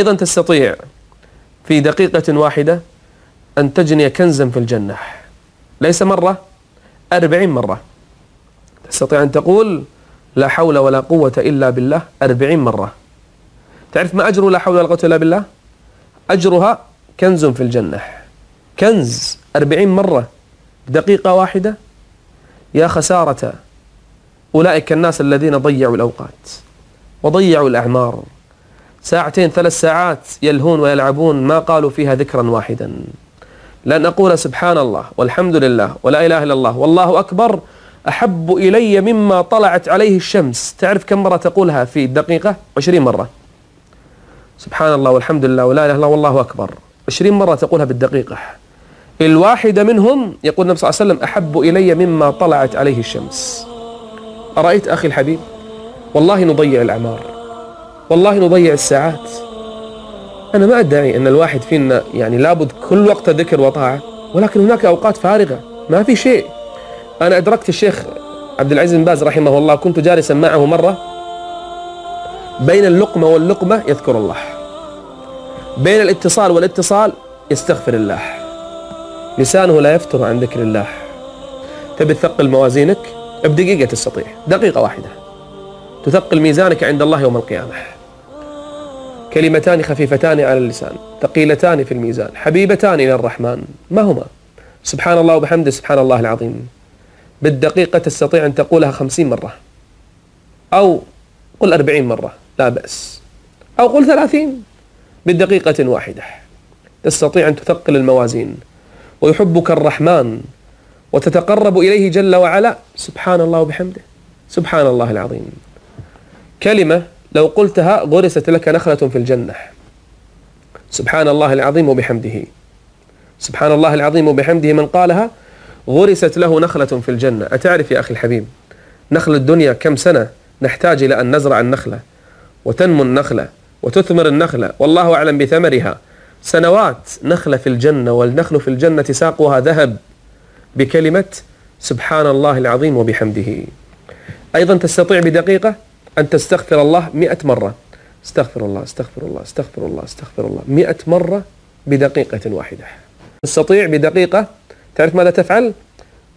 أيضا تستطيع في دقيقة واحدة أن تجني كنزا في الجنة. ليس مرة أربعين مرة. تستطيع أن تقول لا حول ولا قوة إلا بالله أربعين مرة. تعرف ما أجر لا حول ولا قوة إلا بالله؟ أجرها كنز في الجنة. كنز أربعين مرة. دقيقة واحدة. يا خسارة أولئك الناس الذين ضيعوا الأوقات وضيعوا الأعمار. ساعتين ثلاث ساعات يلهون ويلعبون ما قالوا فيها ذكرا واحدا. لأن أقول سبحان الله والحمد لله ولا إله إلا الله والله أكبر أحب إلي مما طلعت عليه الشمس. تعرف كم مرة تقولها في دقيقة؟ عشرين مرة. سبحان الله والحمد لله ولا إله إلا الله والله أكبر. عشرين مرة تقولها بالدقيقة. الواحدة منهم يقول النبي صلى الله عليه وسلم أحب إلي مما طلعت عليه الشمس. أرأيت أخي الحبيب؟ والله نضيع الأعمار. والله نضيع الساعات. أنا ما أدعي أن الواحد فينا يعني لابد كل وقت ذكر وطاعة ولكن هناك أوقات فارغة. ما في شيء. أنا أدركت الشيخ عبد العزيز بن باز رحمه الله كنت جالسا معه مرة. بين اللقمة واللقمة يذكر الله. بين الاتصال والاتصال يستغفر الله. لسانه لا يفتر عن ذكر الله. تبي تثقل موازينك؟ بدقيقة تستطيع. دقيقة واحدة. تثقل ميزانك عند الله يوم القيامة. كلمتان خفيفتان على اللسان ثقيلتان في الميزان حبيبتان إلى الرحمن ما هما؟ سبحان الله وبحمده سبحان الله العظيم. بالدقيقة تستطيع أن تقولها خمسين مرة. أو قل أربعين مرة لا بأس. أو قل ثلاثين. بدقيقة واحدة. تستطيع أن تثقل الموازين. ويحبك الرحمن. وتتقرب إليه جل وعلا. سبحان الله وبحمده. سبحان الله العظيم. كلمة لو قلتها غرست لك نخلة في الجنة. سبحان الله العظيم وبحمده. سبحان الله العظيم وبحمده من قالها غرست له نخلة في الجنة. أتعرف يا أخي الحبيب نخل الدنيا كم سنة نحتاج إلى أن نزرع النخلة؟ وتنمو النخلة وتثمر النخلة. والله أعلم بثمرها. سنوات نخلة في الجنة والنخل في الجنة ساقها ذهب بكلمة سبحان الله العظيم وبحمده. أيضا تستطيع بدقيقة؟ أن تستغفر الله مئة مرة. استغفر الله استغفر الله استغفر الله استغفر الله. مئة مرة بدقيقة واحدة. تستطيع بدقيقة تعرف ماذا تفعل؟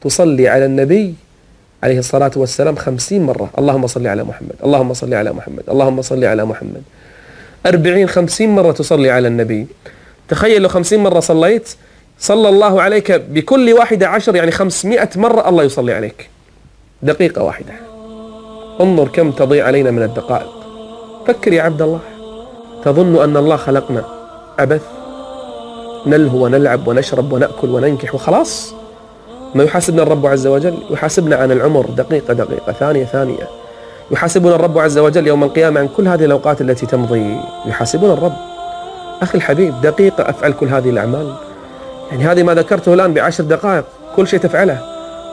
تصلي على النبي عليه الصلاة والسلام خمسين مرة. اللهم صل على محمد اللهم صل على محمد اللهم صل على محمد. أربعين خمسين مرة تصلي على النبي. تخيل لو خمسين مرة صليت صلى الله عليك بكل واحدة عشر يعني خمسمائة مرة الله يصلي عليك. دقيقة واحدة. انظر كم تضيع علينا من الدقائق. فكر يا عبد الله. تظن أن الله خلقنا. عبث نلهو ونلعب ونشرب ونأكل وننكح وخلاص. ما يحاسبنا الرب عز وجل؟ يحاسبنا عن العمر دقيقة دقيقة ثانية ثانية. يحاسبنا الرب عز وجل يوم القيامة عن كل هذه الأوقات التي تمضي. يحاسبنا الرب. أخي الحبيب دقيقة أفعل كل هذه الأعمال. يعني هذه ما ذكرته الآن بعشر دقائق. كل شيء تفعله.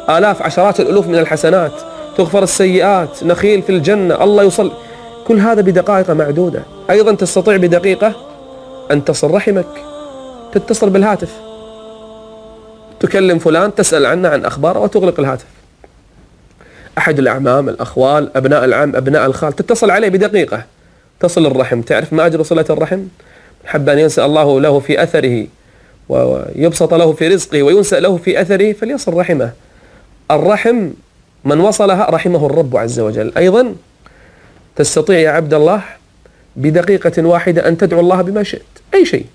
آلاف عشرات الألوف من الحسنات. تغفر السيئات نخيل في الجنة الله يصل كل هذا بدقائق معدودة. أيضا تستطيع بدقيقة أن تصل رحمك. تتصل بالهاتف. تكلم فلان تسأل عنه عن أخباره وتغلق الهاتف. أحد الأعمام الأخوال أبناء العم أبناء الخال تتصل عليه بدقيقة. تصل الرحم. تعرف ما أجر صلة الرحم حب أن ينسى الله له في أثره ويبسط له في رزقه وينسى له في أثره فليصل رحمه. الرحم من وصلها رحمه الرب عز وجل. أيضا تستطيع يا عبد الله بدقيقة واحدة أن تدعو الله بما شئت. أي شيء.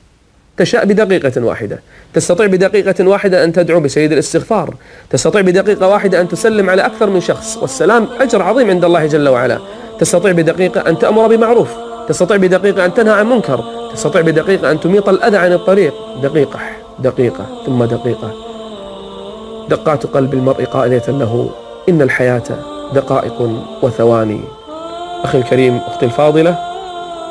تشاء بدقيقة واحدة. تستطيع بدقيقة واحدة أن تدعو بسيد الاستغفار. تستطيع بدقيقة واحدة أن تسلم على أكثر من شخص. والسلام أجر عظيم عند الله جل وعلا. تستطيع بدقيقة أن تأمر بمعروف. تستطيع بدقيقة أن تنهى عن منكر. تستطيع بدقيقة أن تميط الأذى عن الطريق. دقيقة دقيقة ثم دقيقة. دقات قلب المرء قائلة له إن الحياة دقائق وثواني. أخي الكريم أختي الفاضلة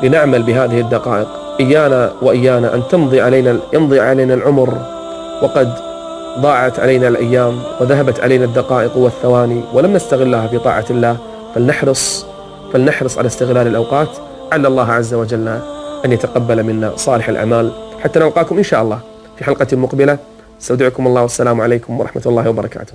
لنعمل بهذه الدقائق. إيانا وإيانا أن تمضي علينا يمضي علينا العمر وقد ضاعت علينا الأيام وذهبت علينا الدقائق والثواني ولم نستغلها في طاعة الله. فلنحرص فلنحرص على استغلال الأوقات. على الله عز وجل أن يتقبل منا صالح الأعمال. حتى نلقاكم إن شاء الله في حلقة مقبلة. استودعكم الله والسلام عليكم ورحمة الله وبركاته.